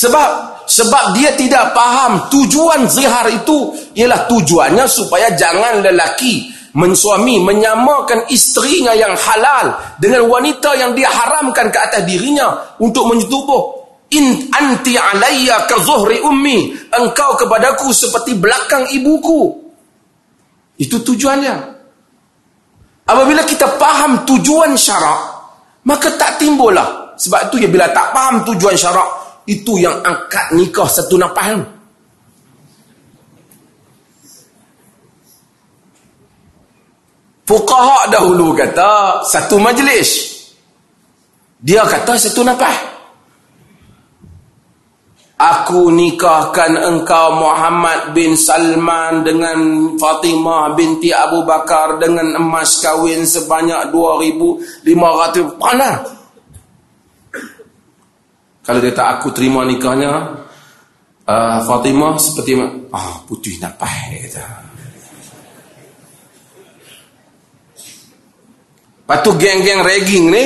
Sebab sebab dia tidak faham tujuan zihar itu ialah tujuannya supaya jangan lelaki mensuami menyamakan isterinya yang halal dengan wanita yang dia haramkan ke atas dirinya untuk menyetubuh. In anti alayya ka zuhri ummi engkau kepadaku seperti belakang ibuku. Itu tujuannya. Apabila kita faham tujuan syarak maka tak timbullah. Sebab itu ya bila tak faham tujuan syarak itu yang angkat nikah satu nafas tu. Fuqaha dahulu kata satu majlis. Dia kata satu nafas. Aku nikahkan engkau Muhammad bin Salman dengan Fatimah binti Abu Bakar dengan emas kawin sebanyak 2,500 panah. Kalau dia tak aku terima nikahnya uh, Fatimah seperti ah oh, putih napas kata. Lepas tu geng-geng ragging ni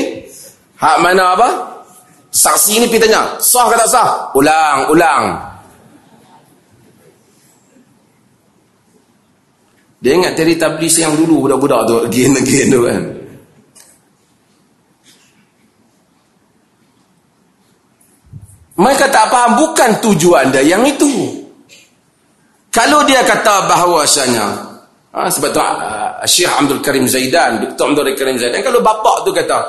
hak mana apa? Saksi ni pergi tanya, sah ke tak sah? Ulang, ulang. Dia ingat tadi tablis yang dulu budak-budak tu again-again tu kan. Mereka tak faham bukan tujuan dia yang itu. Kalau dia kata bahawasanya, ha, sebab tu uh, Syekh Abdul Karim Zaidan, Dr. Abdul Karim Zaidan, kalau bapak tu kata,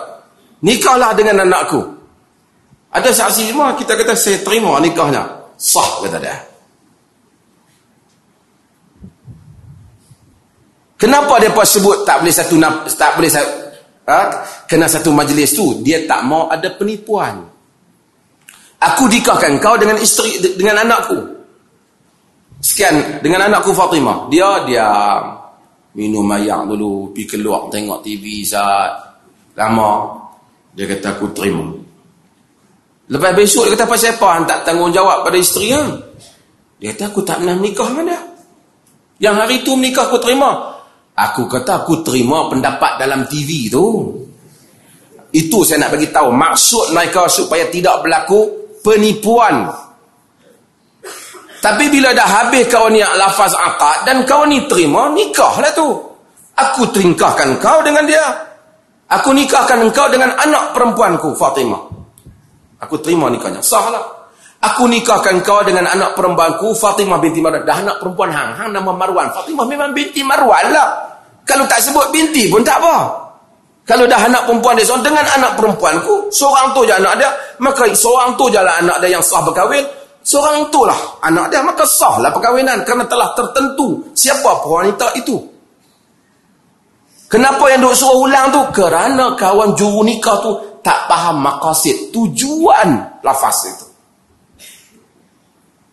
nikahlah dengan anakku. Ada saksi semua, kita kata saya terima nikahnya. Sah kata dia. Kenapa dia sebut tak boleh satu tak boleh ha, kena satu majlis tu? Dia tak mau ada penipuan. Aku nikahkan kau dengan isteri dengan anakku. Sekian dengan anakku Fatimah. Dia dia minum air dulu, pergi keluar tengok TV saat lama. Dia kata aku terima. Lepas besok dia kata apa siapa yang tak tanggungjawab pada isteri dia? Dia kata aku tak pernah menikah dengan dia. Yang hari tu menikah aku terima. Aku kata aku terima pendapat dalam TV tu. Itu saya nak bagi tahu maksud mereka supaya tidak berlaku penipuan. Tapi bila dah habis kau ni lafaz akad dan kau ni terima, nikahlah tu. Aku teringkahkan kau dengan dia. Aku nikahkan engkau dengan anak perempuanku, Fatimah. Aku terima nikahnya. Sahlah. Aku nikahkan kau dengan anak perempuanku, Fatimah binti Marwan. Dah anak perempuan hang. Hang nama Marwan. Fatimah memang binti Marwan lah. Kalau tak sebut binti pun tak apa. Kalau dah anak perempuan dia seorang dengan anak perempuanku, seorang tu je anak dia, maka seorang tu je lah anak dia yang sah berkahwin, seorang tu lah anak dia, maka sah lah perkahwinan kerana telah tertentu siapa wanita itu. Kenapa yang duk suruh ulang tu? Kerana kawan juru nikah tu tak faham makasid, tujuan lafaz itu.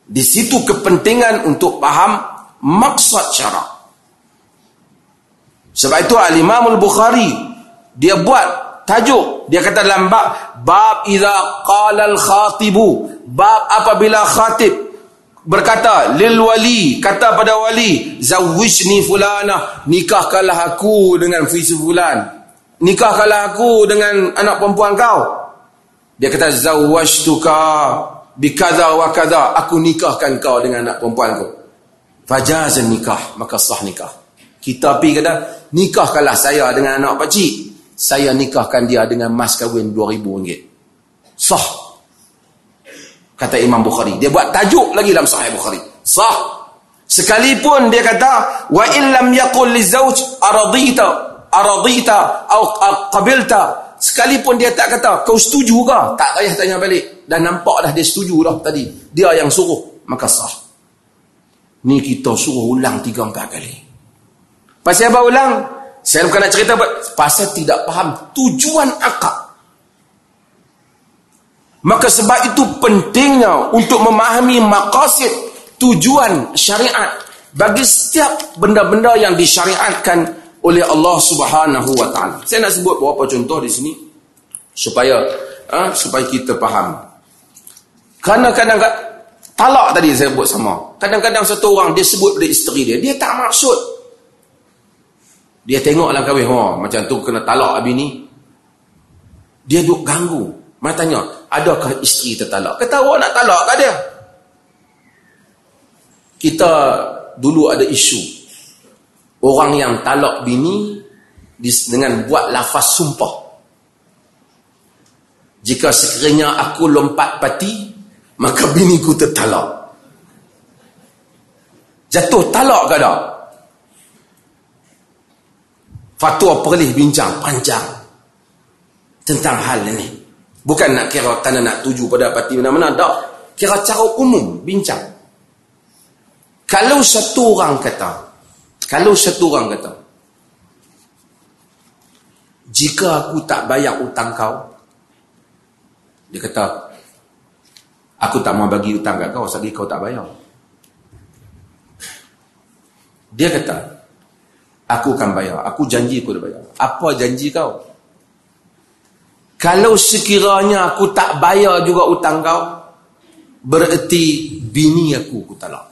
Di situ kepentingan untuk faham maksud syarak. Sebab itu Al-Imam Al-Bukhari dia buat tajuk. Dia kata dalam bab bab idza qala al khatibu. Bab apabila khatib berkata lil wali kata pada wali zawijni fulana nikahkanlah aku dengan fi fulan. Nikahkanlah aku dengan anak perempuan kau. Dia kata zawajtuka bi kadza wa kadza aku nikahkan kau dengan anak perempuan kau. Fajazan nikah maka sah nikah. Kita pergi kata nikahkanlah saya dengan anak pak cik saya nikahkan dia dengan mas kahwin RM2,000. Sah. Kata Imam Bukhari. Dia buat tajuk lagi dalam sahih Bukhari. Sah. Sekalipun dia kata, wa illam yaqul li zawj aradita aradita atau qabilta. Sekalipun dia tak kata, kau setuju ke? Tak payah tanya balik. Dan nampak dah dia setuju dah tadi. Dia yang suruh. Maka sah. Ni kita suruh ulang tiga empat kali. Pasal apa ulang? Saya bukan nak cerita pasal tidak faham tujuan akad. Maka sebab itu pentingnya untuk memahami maqasid tujuan syariat bagi setiap benda-benda yang disyariatkan oleh Allah Subhanahu wa taala. Saya nak sebut beberapa contoh di sini supaya ha, supaya kita faham. Kerana kadang-kadang talak tadi saya sebut sama. Kadang-kadang satu orang dia sebut pada isteri dia, dia tak maksud dia tengoklah kahwin, oh, macam tu kena talak habis ni. Dia duk ganggu. Mereka tanya, adakah isteri tertalak kata awak nak talak ke dia? Kita dulu ada isu. Orang yang talak bini dengan buat lafaz sumpah. Jika sekiranya aku lompat pati maka biniku tertalak. Jatuh talak ke tak fatwa perlih bincang panjang tentang hal ini. Bukan nak kira kerana nak tuju pada pati mana-mana tak. Kira cara umum bincang. Kalau satu orang kata kalau satu orang kata jika aku tak bayar hutang kau dia kata, aku tak mau bagi hutang kat kau, selagi kau tak bayar. Dia kata, aku akan bayar. Aku janji aku dah bayar. Apa janji kau? Kalau sekiranya aku tak bayar juga hutang kau, bererti bini aku aku talak.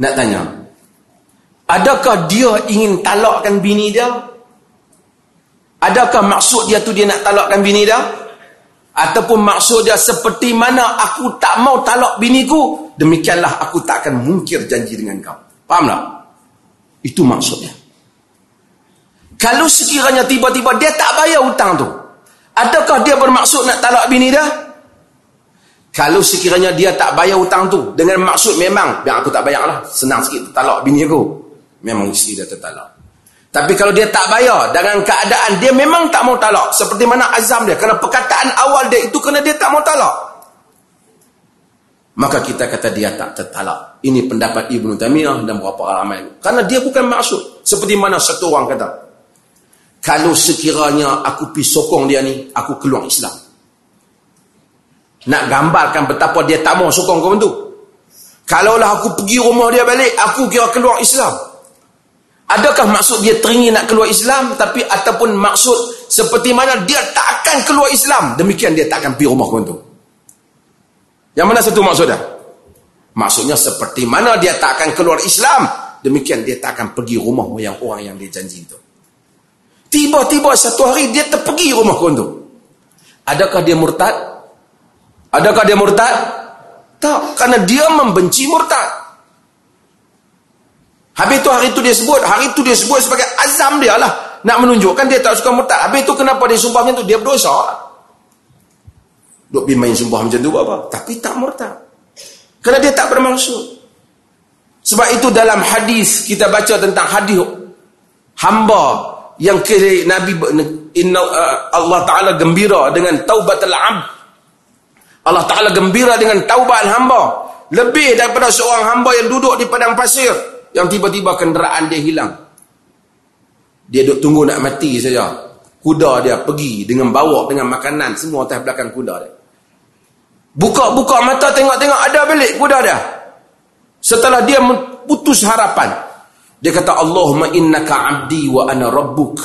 Nak tanya, adakah dia ingin talakkan bini dia Adakah maksud dia tu dia nak talakkan bini dia? Ataupun maksud dia seperti mana aku tak mau talak biniku, demikianlah aku tak akan mungkir janji dengan kau. Faham tak? Itu maksudnya. Kalau sekiranya tiba-tiba dia tak bayar hutang tu, adakah dia bermaksud nak talak bini dia? Kalau sekiranya dia tak bayar hutang tu, dengan maksud memang, yang aku tak bayar lah, senang sikit talak bini aku. Memang isteri dia tertalak. Tapi kalau dia tak bayar dengan keadaan dia memang tak mau talak. Seperti mana azam dia. Kerana perkataan awal dia itu kerana dia tak mau talak. Maka kita kata dia tak tertalak. Ini pendapat Ibn Tamiyah dan beberapa ramai. Kerana dia bukan maksud. Seperti mana satu orang kata. Kalau sekiranya aku pergi sokong dia ni, aku keluar Islam. Nak gambarkan betapa dia tak mau sokong kau tu. Kalaulah aku pergi rumah dia balik, aku kira keluar Islam. Adakah maksud dia teringin nak keluar Islam tapi ataupun maksud seperti mana dia tak akan keluar Islam demikian dia tak akan pergi rumah kau tu. Yang mana satu maksudnya? Maksudnya seperti mana dia tak akan keluar Islam demikian dia tak akan pergi rumah yang orang yang dia janji itu. Tiba-tiba satu hari dia terpergi rumah kau tu. Adakah dia murtad? Adakah dia murtad? Tak, kerana dia membenci murtad. Habis tu hari tu dia sebut, hari tu dia sebut sebagai azam dia lah. Nak menunjukkan dia tak suka murtad. Habis tu kenapa dia sumpah macam tu? Dia berdosa. Duk main sumpah macam tu apa? Tapi tak murtad. Kerana dia tak bermaksud. Sebab itu dalam hadis kita baca tentang hadis hamba yang kira Nabi inna, uh, Allah Ta'ala gembira dengan taubat al-abd. Allah Ta'ala gembira dengan taubat hamba. Lebih daripada seorang hamba yang duduk di padang pasir yang tiba-tiba kenderaan dia hilang. Dia duduk tunggu nak mati saja. Kuda dia pergi dengan bawa dengan makanan semua atas belakang kuda dia. Buka-buka mata tengok-tengok ada balik kuda dia. Setelah dia putus harapan. Dia kata Allahumma innaka abdi wa ana rabbuk.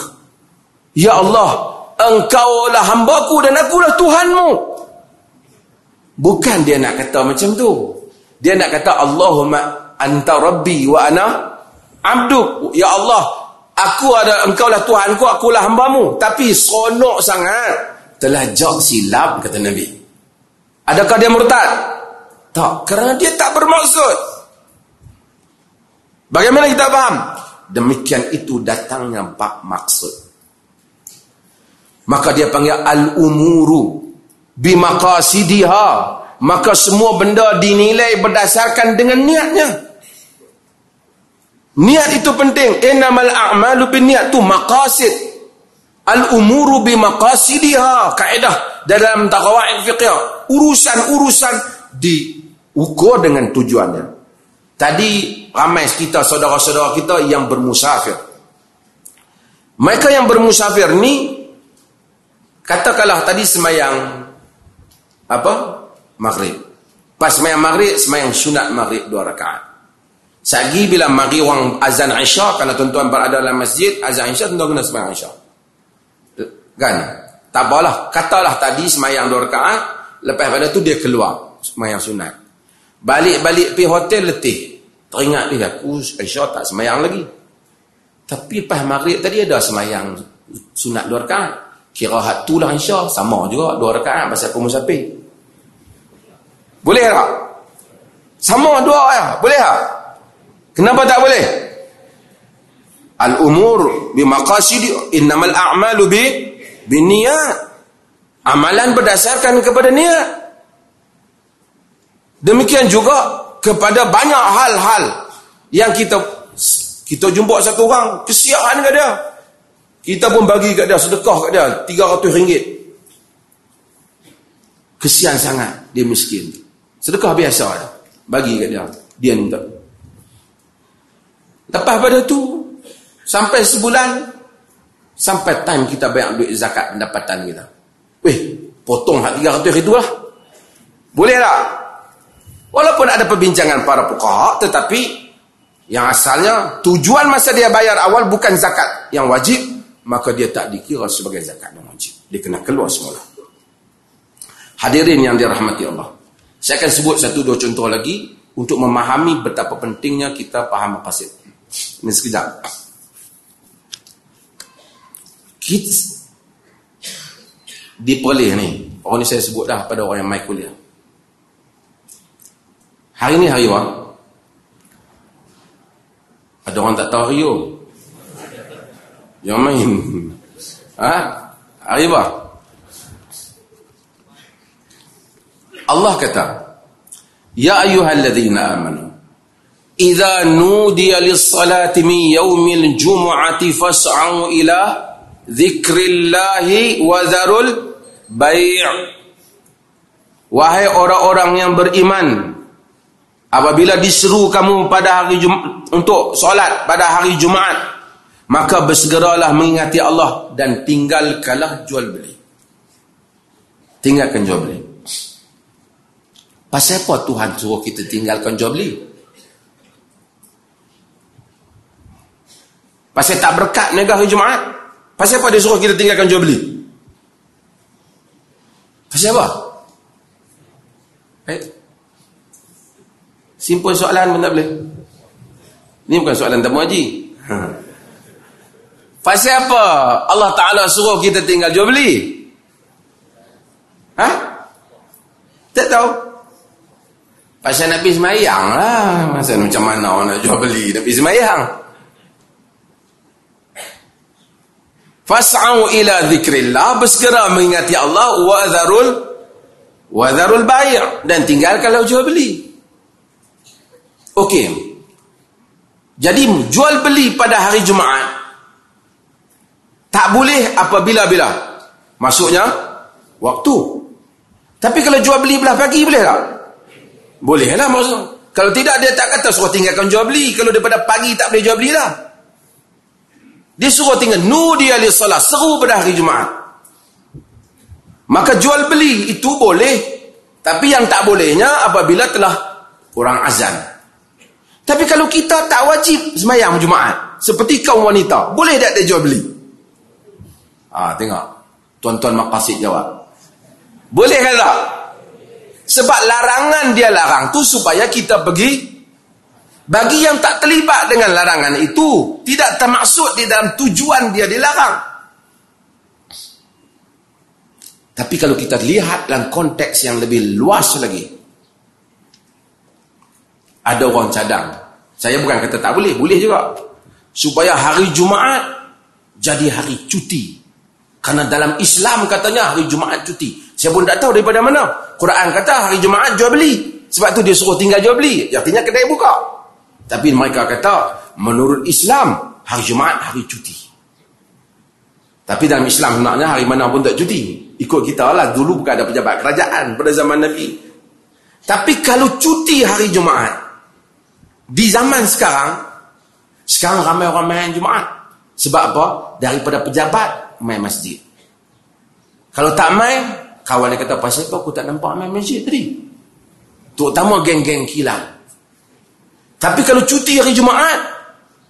Ya Allah, engkau lah hambaku dan akulah Tuhanmu. Bukan dia nak kata macam tu. Dia nak kata Allahumma anta rabbi wa ana abduk ya Allah aku ada engkau lah Tuhanku aku lah hambamu. Tapi seronok sangat. Telah jauh silap kata Nabi. Adakah dia murtad? Tak kerana dia tak bermaksud. Bagaimana kita faham? Demikian itu datangnya bab maksud. Maka dia panggil al-umuru bimaqasidiha maka semua benda dinilai berdasarkan dengan niatnya Niat itu penting. Innamal a'malu bin niat tu maqasid. Al-umuru bi maqasidiha. Kaedah dalam taqawa'id fiqh. Urusan-urusan diukur dengan tujuannya. Tadi ramai kita saudara-saudara kita yang bermusafir. Mereka yang bermusafir ni katakanlah tadi semayang apa? Maghrib. Pas semayang maghrib, semayang sunat maghrib dua rakaat. Sagi bila mari orang azan Isya kalau tuan-tuan berada dalam masjid azan Isya tuan-tuan kena sembahyang Isya. Kan? Tak apalah. Katalah tadi sembahyang dua rakaat, lepas pada tu dia keluar sembahyang sunat. Balik-balik pergi hotel letih. Teringat dia aku Isya tak sembahyang lagi. Tapi pas maghrib tadi ada sembahyang sunat dua rakaat kira hat tu lah insya sama juga dua rakaat pasal aku musafir boleh tak? Sama dua ya boleh tak? Kenapa tak boleh? Al umur bi maqasid innamal a'malu bi binniyat amalan berdasarkan kepada niat demikian juga kepada banyak hal-hal yang kita kita jumpa satu orang kesiaan ke dia. Kita pun bagi kat dia sedekah kat dia 300 ringgit. Kesian sangat dia miskin sedekah biasa dia bagi kat dia dia minta lepas pada tu sampai sebulan sampai time kita bayar duit zakat pendapatan kita weh potong hak 300 itu lah boleh tak Walaupun ada perbincangan para fuqaha tetapi yang asalnya tujuan masa dia bayar awal bukan zakat yang wajib maka dia tak dikira sebagai zakat yang wajib. Dia kena keluar semula. Hadirin yang dirahmati Allah. Saya akan sebut satu dua contoh lagi untuk memahami betapa pentingnya kita faham maqasid. Ini sekejap. Kids di Perlis ni. Orang ni saya sebut dah pada orang yang mai kuliah. Hari ni hari apa? Ada orang tak tahu hari? Yang main. Ha? Hari apa? Allah kata, Ya ayuhalladzina amanu, Iza nudiya lissalati min yawmil jumu'ati fas'au ila zikrillahi wa zarul bai' Wahai orang-orang yang beriman, apabila diseru kamu pada hari Jumaat untuk solat pada hari Jumaat maka bersegeralah mengingati Allah dan tinggalkanlah jual beli tinggalkan jual beli pasal apa Tuhan suruh kita tinggalkan jual beli pasal tak berkat negara hari Jumaat pasal apa dia suruh kita tinggalkan jual beli pasal apa eh Simple soalan pun tak boleh. Ini bukan soalan tamu haji. Ha. Pasal apa Allah Ta'ala suruh kita tinggal jual beli? Ha? Tak tahu. Pasal Nabi semayang lah. Pasal macam mana orang nak jual beli Nabi semayang. Fas'au ila zikrillah. Bersegera mengingati Allah. Wa dharul. Wa dharul bayi' Dan tinggalkanlah jual beli. Okey. Jadi jual beli pada hari Jumaat tak boleh apabila bila? Maksudnya waktu. Tapi kalau jual beli belah pagi boleh tak? Boleh lah maksud. Kalau tidak dia tak kata suruh tinggalkan jual beli. Kalau daripada pagi tak boleh jual beli lah. Dia suruh tinggal nudi ali salat seru pada hari Jumaat. Maka jual beli itu boleh. Tapi yang tak bolehnya apabila telah kurang azan. Tapi kalau kita tak wajib semayang Jumaat, seperti kaum wanita, boleh tak dia jual beli? Ah, tengok. Tuan-tuan maqasid jawab. Boleh ke tak? Sebab larangan dia larang tu supaya kita pergi bagi yang tak terlibat dengan larangan itu, tidak termaksud di dalam tujuan dia dilarang. Tapi kalau kita lihat dalam konteks yang lebih luas lagi, ada orang cadang. Saya bukan kata tak boleh, boleh juga. Supaya hari Jumaat jadi hari cuti. Karena dalam Islam katanya hari Jumaat cuti. Saya pun tak tahu daripada mana. Quran kata hari Jumaat jual beli. Sebab tu dia suruh tinggal jual beli. Artinya kedai buka. Tapi mereka kata menurut Islam hari Jumaat hari cuti. Tapi dalam Islam sebenarnya hari mana pun tak cuti. Ikut kita lah. Dulu bukan ada pejabat kerajaan pada zaman Nabi. Tapi kalau cuti hari Jumaat, di zaman sekarang, sekarang ramai orang main Jumaat. Sebab apa? Daripada pejabat, main masjid. Kalau tak main, kawan dia kata, pasal apa aku tak nampak main masjid tadi? Terutama geng-geng kilang. Tapi kalau cuti hari Jumaat,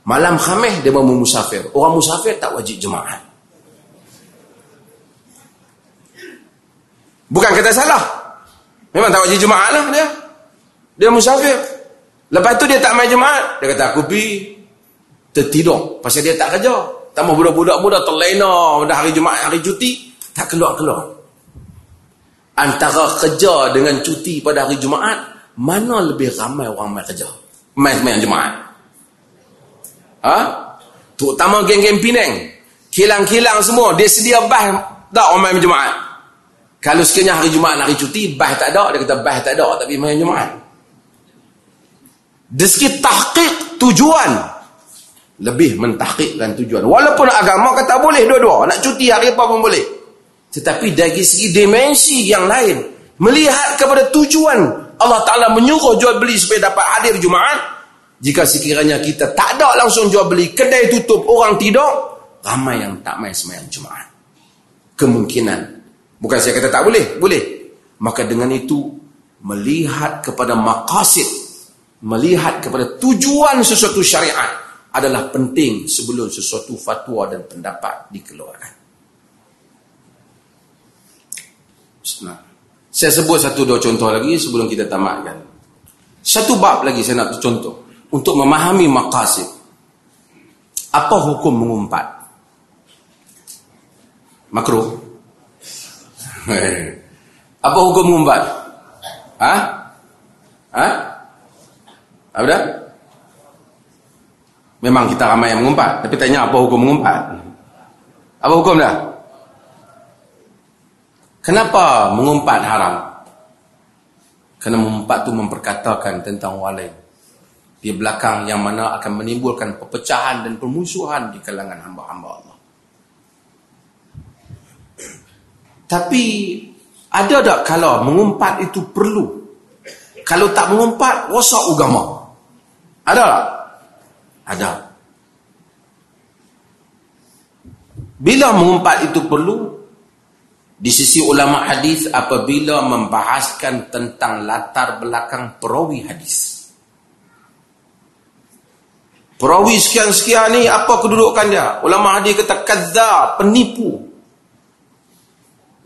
malam khamih dia mau musafir. Orang musafir tak wajib Jumaat. Bukan kata salah. Memang tak wajib Jumaat lah dia. Dia musafir. Lepas tu dia tak main Jumaat. Dia kata aku pergi tertidur. Pasal dia tak kerja. Tambah budak-budak muda terlena pada hari Jumaat, hari cuti. Tak keluar-keluar. Antara kerja dengan cuti pada hari Jumaat, mana lebih ramai orang main kerja? Main-main Jumaat. Ha? Terutama geng-geng Penang. Kilang-kilang semua, dia sedia bah tak orang main Jumaat. Kalau sekiranya hari Jumaat hari cuti, bah tak ada. Dia kata bah tak ada, tapi main Jumaat. Dari segi tahqiq tujuan lebih mentahqiqkan tujuan walaupun agama kata boleh dua-dua nak cuti hari apa pun boleh tetapi dari segi dimensi yang lain melihat kepada tujuan Allah Ta'ala menyuruh jual beli supaya dapat hadir Jumaat. Jika sekiranya kita tak ada langsung jual beli kedai tutup orang tidur ramai yang tak main semayang Jumaat. Kemungkinan. Bukan saya kata tak boleh boleh. Maka dengan itu melihat kepada maqasid melihat kepada tujuan sesuatu syariat adalah penting sebelum sesuatu fatwa dan pendapat dikeluarkan. Nah, saya sebut satu dua contoh lagi sebelum kita tamatkan. Satu bab lagi saya nak contoh untuk memahami maqasid. Apa hukum mengumpat? Makruh. Apa hukum mengumpat? Ha? Ha? Apa dah? Memang kita ramai yang mengumpat. Tapi tanya apa hukum mengumpat? Apa hukum dah? Kenapa mengumpat haram? Kerana mengumpat tu memperkatakan tentang orang lain. Di belakang yang mana akan menimbulkan perpecahan dan permusuhan di kalangan hamba-hamba Allah. Tapi ada tak kalau mengumpat itu perlu? Kalau tak mengumpat, rosak agama. Ada tak? Ada. Bila mengumpat itu perlu? Di sisi ulama hadis apabila membahaskan tentang latar belakang perawi hadis. Perawi sekian-sekian ni apa kedudukan dia? Ulama hadis kata kadzab, penipu.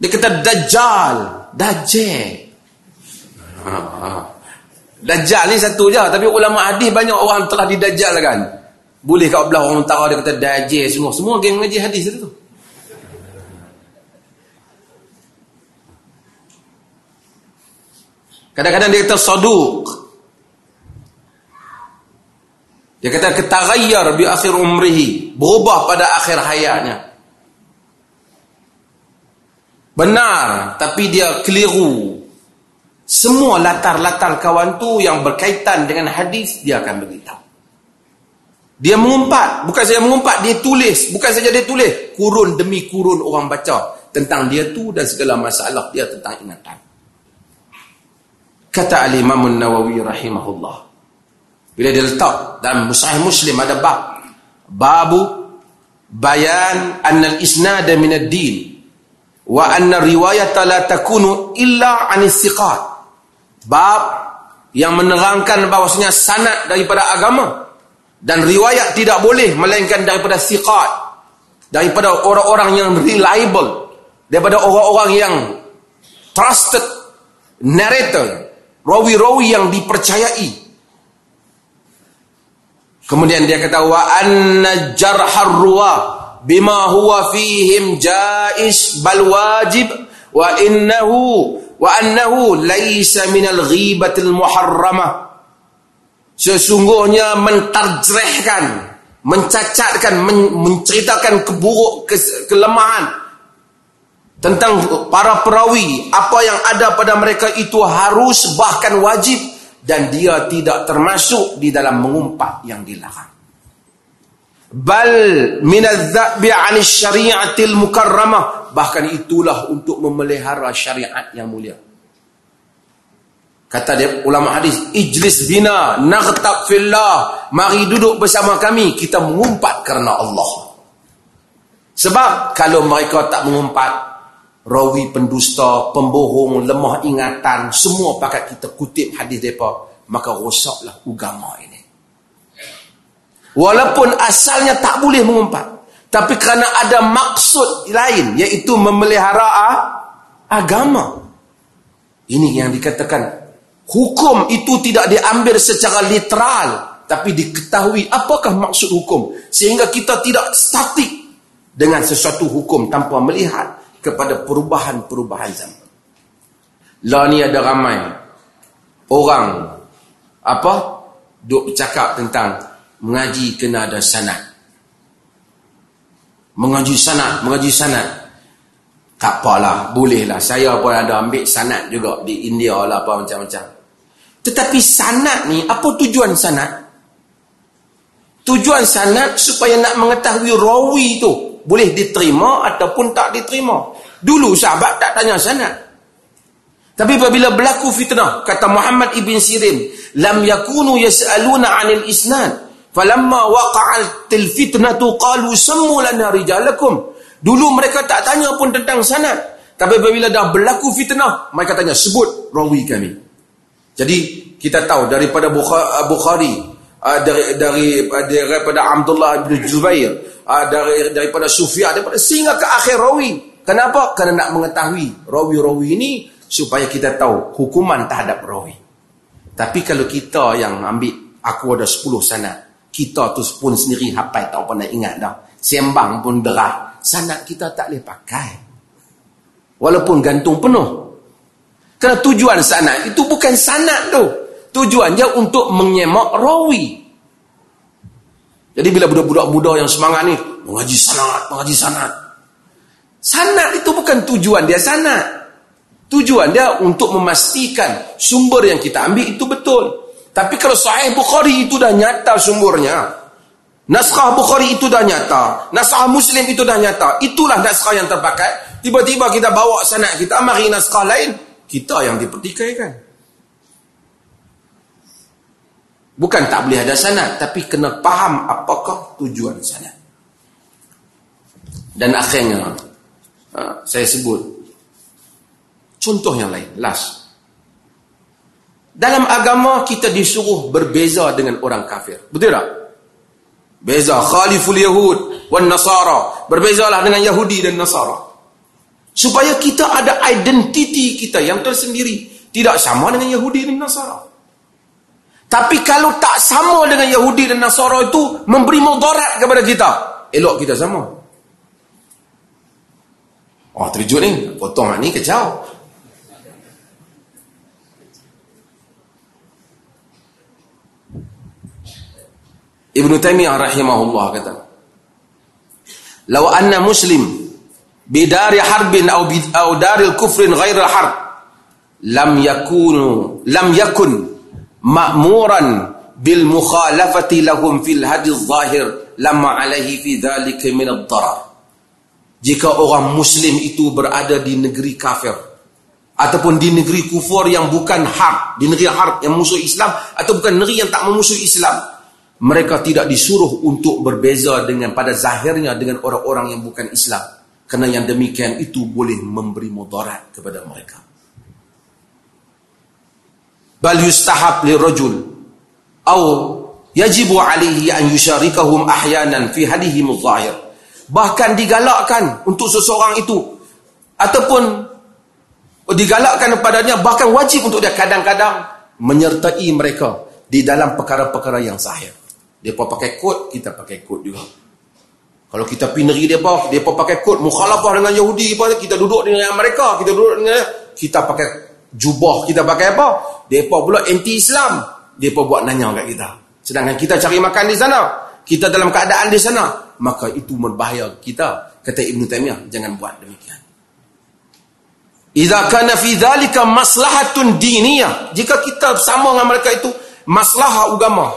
Dia kata dajjal, dajjal. Ha, ha. Dajjal ni satu je tapi ulama hadis banyak orang telah didajjalkan. Boleh kat belah orang utara dia kata dajjal semua. Semua geng mengaji hadis itu. Kadang-kadang dia kata saduq. Dia kata ketaghayyar bi akhir umrihi, berubah pada akhir hayatnya. Benar, tapi dia keliru semua latar-latar kawan tu yang berkaitan dengan hadis dia akan beritahu. Dia mengumpat, bukan saja mengumpat, dia tulis, bukan saja dia tulis, kurun demi kurun orang baca tentang dia tu dan segala masalah dia tentang ingatan. Kata Al-Imam Nawawi rahimahullah. Bila dia letak dalam Sahih Muslim ada bab. Babu bayan anna al-isnad min ad-din wa anna riwayata la takunu illa 'an siqat. Bab yang menerangkan bahawasanya sanad daripada agama dan riwayat tidak boleh melainkan daripada siqat daripada orang-orang yang reliable daripada orang-orang yang trusted narrator rawi-rawi yang dipercayai. Kemudian dia kata wa anna jarhar ruwa bima huwa fihim jais bal wajib wa innahu wa annahu laisa minal ghibatil muharramah sesungguhnya mentarjrehkan mencacatkan men menceritakan keburuk ke kelemahan tentang para perawi apa yang ada pada mereka itu harus bahkan wajib dan dia tidak termasuk di dalam mengumpat yang dilarang. Bal min adh-dhabi 'ani syari'atil mukarramah bahkan itulah untuk memelihara syariat yang mulia. Kata dia ulama hadis ijlis bina naghtab fillah mari duduk bersama kami kita mengumpat kerana Allah. Sebab kalau mereka tak mengumpat rawi pendusta pembohong lemah ingatan semua pakat kita kutip hadis depa maka rosaklah agama ini Walaupun asalnya tak boleh mengumpat. Tapi kerana ada maksud lain. Iaitu memelihara agama. Ini yang dikatakan. Hukum itu tidak diambil secara literal. tapi diketahui apakah maksud hukum sehingga kita tidak statik dengan sesuatu hukum tanpa melihat kepada perubahan-perubahan zaman. Lah ni ada ramai orang apa duk bercakap tentang mengaji kena ada sanad. Mengaji sanad, mengaji sanad. Tak apalah, bolehlah. Saya pun ada ambil sanad juga di India lah apa macam-macam. Tetapi sanad ni, apa tujuan sanad? Tujuan sanad supaya nak mengetahui rawi tu boleh diterima ataupun tak diterima. Dulu sahabat tak tanya sanad. Tapi apabila berlaku fitnah, kata Muhammad ibn Sirin, lam yakunu yas'aluna 'anil isnad. Falamma waqa'atil fitnatu qalu sammu lana rijalakum. Dulu mereka tak tanya pun tentang sanad. Tapi apabila dah berlaku fitnah, mereka tanya sebut rawi kami. Jadi kita tahu daripada Bukhari uh, dari dari uh, daripada Abdullah bin Zubair uh, dari daripada Sufyan daripada sehingga ke akhir rawi. Kenapa? Kerana nak mengetahui rawi-rawi ini supaya kita tahu hukuman terhadap rawi. Tapi kalau kita yang ambil aku ada 10 sanad kita tu pun sendiri hafal tak pernah ingat dah. Sembang pun derah. Sanad kita tak boleh pakai. Walaupun gantung penuh. Kerana tujuan sanad itu bukan sanad tu Tujuannya untuk menyemak rawi. Jadi bila budak-budak muda yang semangat ni, mengaji sanat, mengaji sanat. Sanat itu bukan tujuan dia sanat. Tujuan dia untuk memastikan sumber yang kita ambil itu betul. Tapi kalau sahih Bukhari itu dah nyata sumbernya. Naskah Bukhari itu dah nyata. Naskah Muslim itu dah nyata. Itulah naskah yang terpakai. Tiba-tiba kita bawa sanat kita, mari naskah lain. Kita yang dipertikaikan. Bukan tak boleh ada sanad, tapi kena faham apakah tujuan sanad. Dan akhirnya, ha, saya sebut contoh yang lain, last. Dalam agama kita disuruh berbeza dengan orang kafir. Betul tak? Beza khaliful yahud wan nasara. Berbezalah dengan Yahudi dan Nasara. Supaya kita ada identiti kita yang tersendiri. Tidak sama dengan Yahudi dan Nasara. Tapi kalau tak sama dengan Yahudi dan Nasara itu memberi mudarat kepada kita, elok kita sama. Oh, terjun ni, potong ni kacau. Ibn Taymiyah rahimahullah kata, "Law anna muslim bidari harbin aw bid aw daril kufrin ghair al-harb lam yakunu lam yakun ma'muran bil mukhalafati lahum fil hadis zahir lamma alaihi fi dhalika min ad-darar. Jika orang muslim itu berada di negeri kafir ataupun di negeri kufur yang bukan harb di negeri harb yang musuh Islam atau bukan negeri yang tak memusuhi Islam mereka tidak disuruh untuk berbeza dengan pada zahirnya dengan orang-orang yang bukan Islam. Kerana yang demikian itu boleh memberi mudarat kepada mereka bal yustahab li rajul. Aw yajibu alaihi an yusharikahum ahyanan fi hadihi muzahir bahkan digalakkan untuk seseorang itu. Ataupun digalakkan kepadanya bahkan wajib untuk dia kadang-kadang menyertai mereka di dalam perkara-perkara yang sahih. Depa pakai kod kita pakai kod juga. Kalau kita pergi negeri depa depa pakai kod mukhalafah dengan Yahudi kita duduk dengan mereka kita duduk dengan kita pakai jubah kita pakai apa mereka pula anti-Islam. Mereka buat nanya kat kita. Sedangkan kita cari makan di sana. Kita dalam keadaan di sana. Maka itu berbahaya kita. Kata Ibn Taymiyah. Jangan buat demikian. Iza kana fi dhalika maslahatun diniyah. Jika kita sama dengan mereka itu. Masalah agama.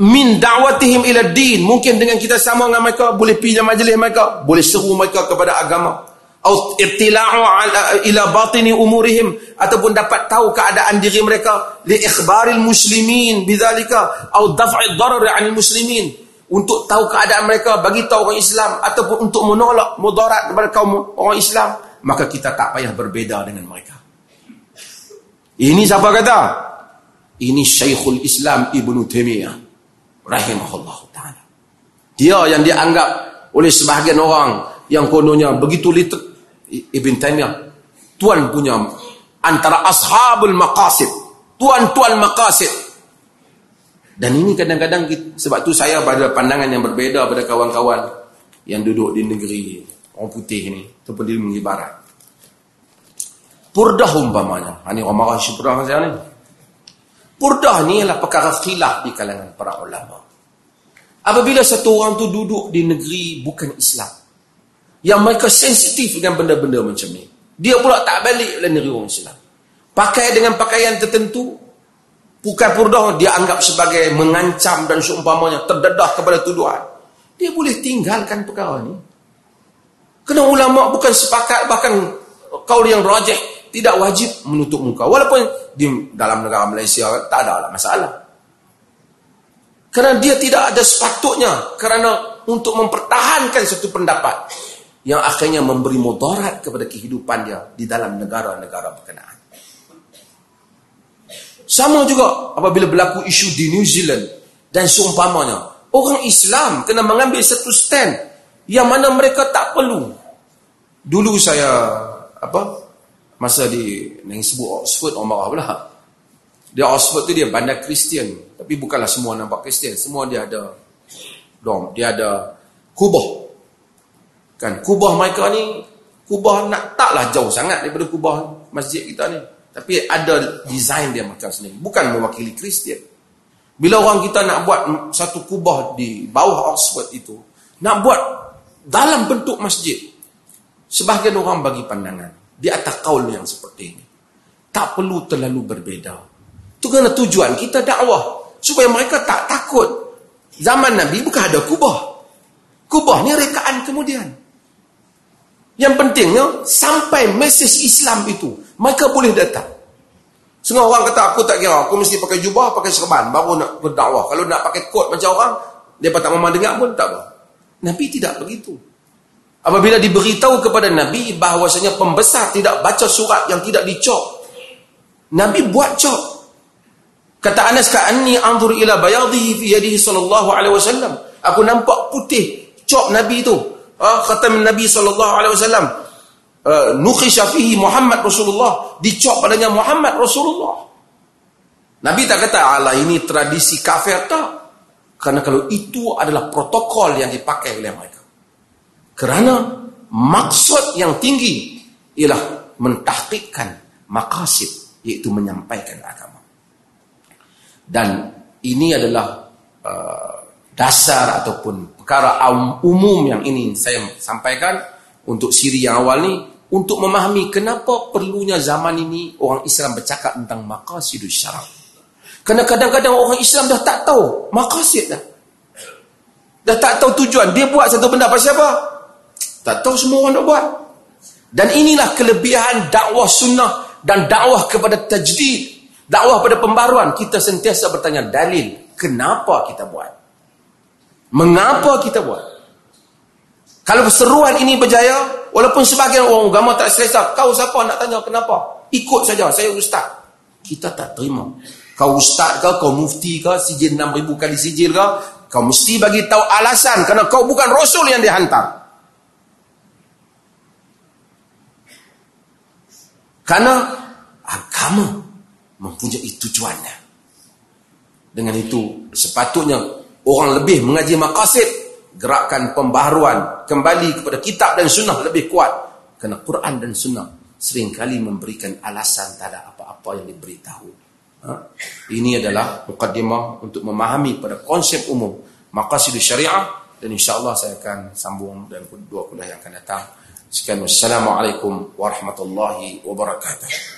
Min da'watihim ila din. Mungkin dengan kita sama dengan mereka. Boleh pergi majlis mereka. Boleh seru mereka kepada agama atau ittila'u ila batini umurihim. Ataupun dapat tahu keadaan diri mereka. Li ikhbaril muslimin. Bidzalika atau daf'i darar 'anil muslimin. Untuk tahu keadaan mereka bagi tahu orang Islam. Ataupun untuk menolak mudarat kepada kaum orang Islam. Maka kita tak payah berbeza dengan mereka. Ini siapa kata? Ini Syekhul Islam Ibnu Taimiyah. Rahimahullah taala. Dia yang dianggap oleh sebahagian orang yang kononnya begitu liter Ibn Taymiyah tuan punya antara ashabul maqasid tuan-tuan maqasid Dan ini kadang-kadang sebab tu saya pada pandangan yang berbeza pada kawan-kawan yang duduk di negeri orang putih ni ataupun di negeri barat. Purdah umpamanya. Ini orang marah isu purdah saya ni. Purdah ni adalah perkara khilaf di kalangan para ulama. Apabila satu orang tu duduk di negeri bukan Islam. Yang mereka sensitif dengan benda-benda macam ni. Dia pula tak balik dalam negeri orang Islam. Pakai dengan pakaian tertentu. Bukan purdah dia anggap sebagai mengancam dan seumpamanya terdedah kepada tuduhan. Dia boleh tinggalkan perkara ni. Kena ulama bukan sepakat bahkan kaul yang rajih tidak wajib menutup muka walaupun di dalam negara Malaysia tak ada lah masalah kerana dia tidak ada sepatutnya kerana untuk mempertahankan satu pendapat yang akhirnya memberi mudarat kepada kehidupan dia di dalam negara-negara berkenaan. Sama juga apabila berlaku isu di New Zealand dan seumpamanya orang Islam kena mengambil satu stand yang mana mereka tak perlu. Dulu saya apa masa di yang sebut Oxford orang marah pula dia Oxford tu dia bandar Kristian tapi bukanlah semua nampak Kristian. Semua dia ada dom dia ada kubah kan kubah mereka ni kubah nak taklah jauh sangat daripada kubah masjid kita ni tapi ada design dia macam sendiri bukan mewakili Kristian bila orang kita nak buat satu kubah di bawah Oxford itu nak buat dalam bentuk masjid sebahagian orang bagi pandangan di atas kaul yang seperti ini. Tak perlu terlalu berbeza. Itu kerana tujuan kita dakwah. Supaya mereka tak takut. Zaman Nabi bukan ada kubah. Kubah ni rekaan kemudian. Yang pentingnya, sampai mesej Islam itu, mereka boleh datang. Setengah orang kata, aku tak kira. Aku mesti pakai jubah, pakai serban. Baru nak berdakwah. Kalau nak pakai kot macam orang, dia tak memang dengar pun tak apa. Nabi tidak begitu. Apabila diberitahu kepada Nabi bahawasanya pembesar tidak baca surat yang tidak dicop. Nabi buat cop. Kata Anas ka'anni anzur ila bayadihi fi yadihi sallallahu alaihi wasallam. Aku nampak putih cop Nabi itu. Ah kata Nabi sallallahu alaihi wasallam. Uh, nukhisha fihi Muhammad Rasulullah dicop padanya Muhammad Rasulullah. Nabi tak kata ala ini tradisi kafir tak. Karena kalau itu adalah protokol yang dipakai oleh mereka. Kerana maksud yang tinggi ialah mentahqiqkan maqasid iaitu menyampaikan agama. Dan ini adalah uh, dasar ataupun perkara umum yang ini saya sampaikan untuk siri yang awal ni untuk memahami kenapa perlunya zaman ini orang Islam bercakap tentang maqasidus syara. Kerana kadang-kadang orang Islam dah tak tahu maqasid dah. Dah tak tahu tujuan. Dia buat satu benda pasal apa? Tak tahu semua orang nak buat. Dan inilah kelebihan dakwah sunnah dan dakwah kepada tajdid. Dakwah pada pembaruan. Kita sentiasa bertanya dalil. Kenapa kita buat? Mengapa kita buat? Kalau seruan ini berjaya, walaupun sebagian orang agama tak selesa, kau siapa nak tanya kenapa? Ikut saja, saya ustaz. Kita tak terima. Kau ustaz ke, kau mufti ke, sijil 6,000 kali sijil ke, kau mesti bagi tahu alasan kerana kau bukan rasul yang dihantar. Karena agama mempunyai tujuannya. Dengan itu, sepatutnya orang lebih mengaji maqasid, gerakan pembaharuan kembali kepada kitab dan sunnah lebih kuat. Kerana Quran dan sunnah seringkali memberikan alasan tak ada apa-apa yang diberitahu. Ha? Ini adalah mukaddimah untuk memahami pada konsep umum maqasid syariah dan insyaAllah saya akan sambung dan dua kuliah yang akan datang. Sekian wassalamualaikum warahmatullahi wabarakatuh.